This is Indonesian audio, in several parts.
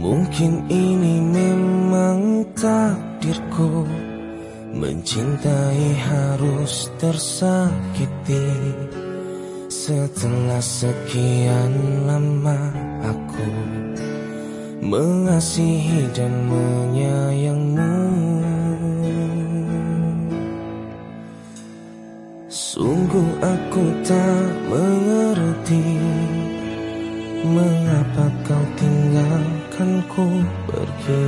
Mungkin ini memang takdirku. Mencintai harus tersakiti. Setelah sekian lama aku Mengasihi dan menyayangmu. Sungguh aku tak mengerti Mengapa kau tinggalkanku pergi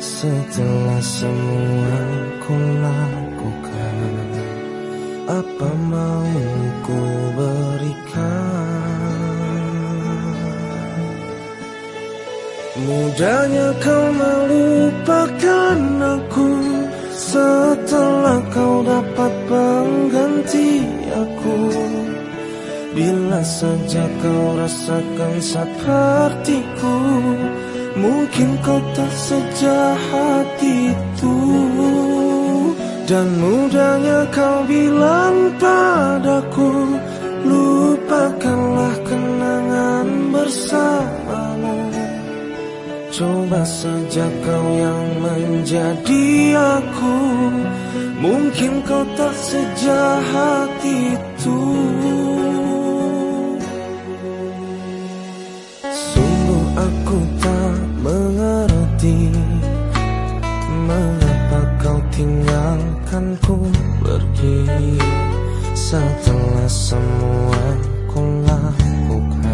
Setelah semua ku lakukan. Apa mau ku berikan? Mudahnya kau Bila saja kau rasakan sepertiku Mungkin kau tak sejahat itu. Dan mudahnya kau bilang padaku Lupakanlah kenangan bersamamu. Coba saja kau yang menjadi aku Mungkin kau tak sejahat itu mengerti Mengapa kau tinggalkanku pergi? Setelah semua ku lakukan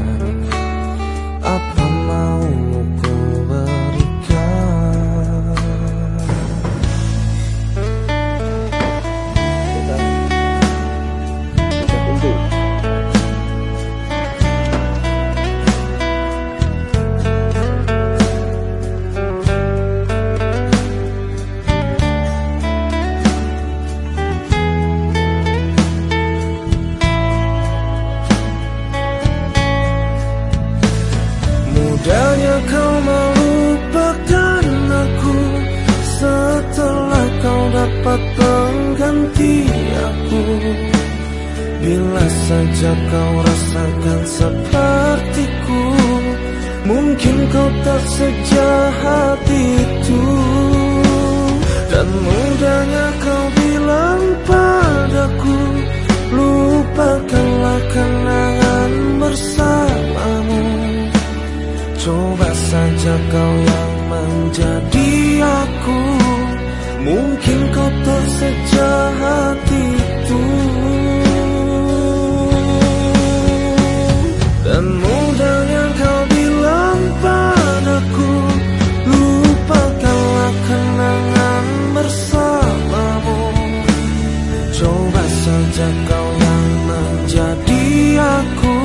Bila saja kau rasakan sepertiku Mungkin kau tak sejahat itu. Dan mudahnya kau bilang padaku Lupakanlah kenangan bersamamu. Coba saja kau yang menjadi aku Mungkin kau tak sejahat itu kau yang menjadi aku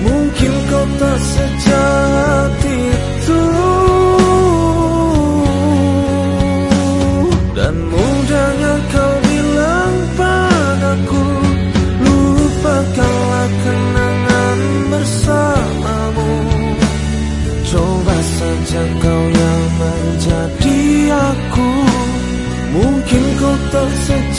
Mungkin kau tak sejahat itu. Dan mudahnya kau bilang padaku Lupakanlah kenangan bersamamu. Coba saja kau yang menjadi aku Mungkin kau tak sejahat